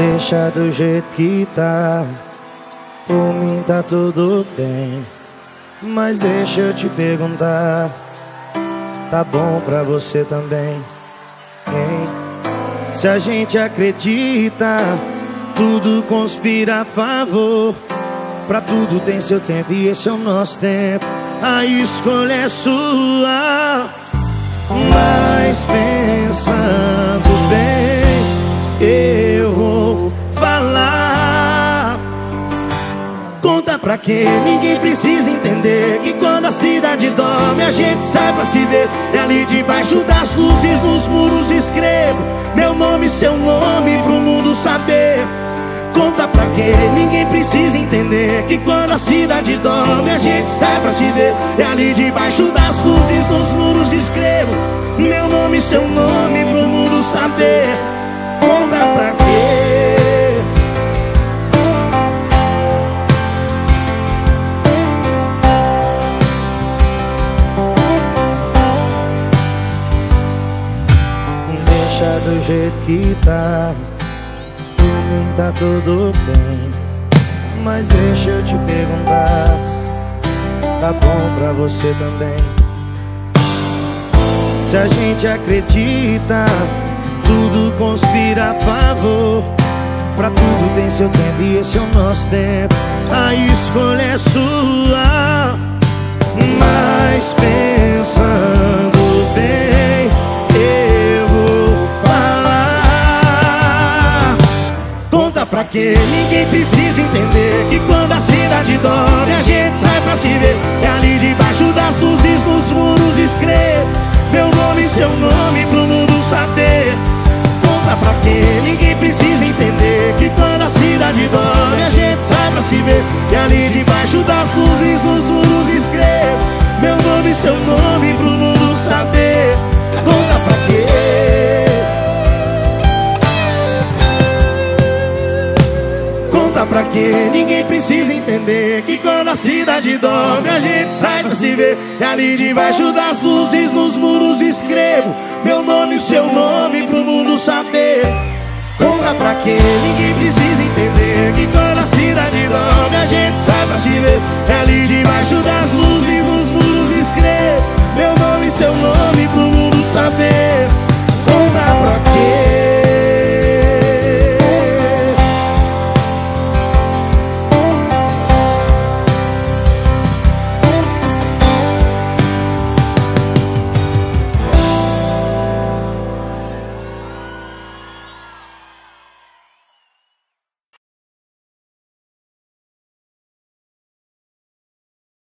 Deixa do jeito que tá. Por mim tá tudo bem. Mas deixa eu te perguntar. Tá bom pra você também? Hein? Se a gente acredita, tudo conspira a favor. Pra tudo tem seu tempo e esse é o nosso tempo. A escolha é sua. Mas pensando Quem ninguém precisa entender que quando a cidade dorme a gente sai pra se ver. E ali debaixo das luzes nos muros escrevo meu nome, seu nome pro mundo saber. Conta pra quê? Ninguém precisa entender Que quando a cidade dorme A gente sai pra se ver E ali debaixo das luzes Nos muros escrevo Meu nome, seu nome Pro mundo saber jeito que tá. Mim tá tudo bem. Mas deixa eu te perguntar. Tá bom pra você também? Se a gente acredita Tudo conspira a favor. Pra tudo tem seu tempo e esse é o nosso tempo. A escolha é sua que ninguém precisa entender Que quando a cidade dorme a gente sai pra se ver. É ali debaixo das luzes nos muros escrever. Meu nome e seu nome pro mundo saber. Conta pra que ninguém precisa entender Que quando a cidade dorme a gente sai pra se ver. E ali debaixo das luzes nos muros escrever pergunta pra quê? Ninguém precisa entender que quando a cidade dorme a gente sai pra se ver. E ali debaixo das luzes, nos muros escrevo meu nome e seu nome pro mundo saber. Conta pra quê? Ninguém precisa entender que quando a cidade dorme a gente sai pra se ver. E ali debaixo das luzes, nos muros escrevo meu nome e seu nome pro mundo saber.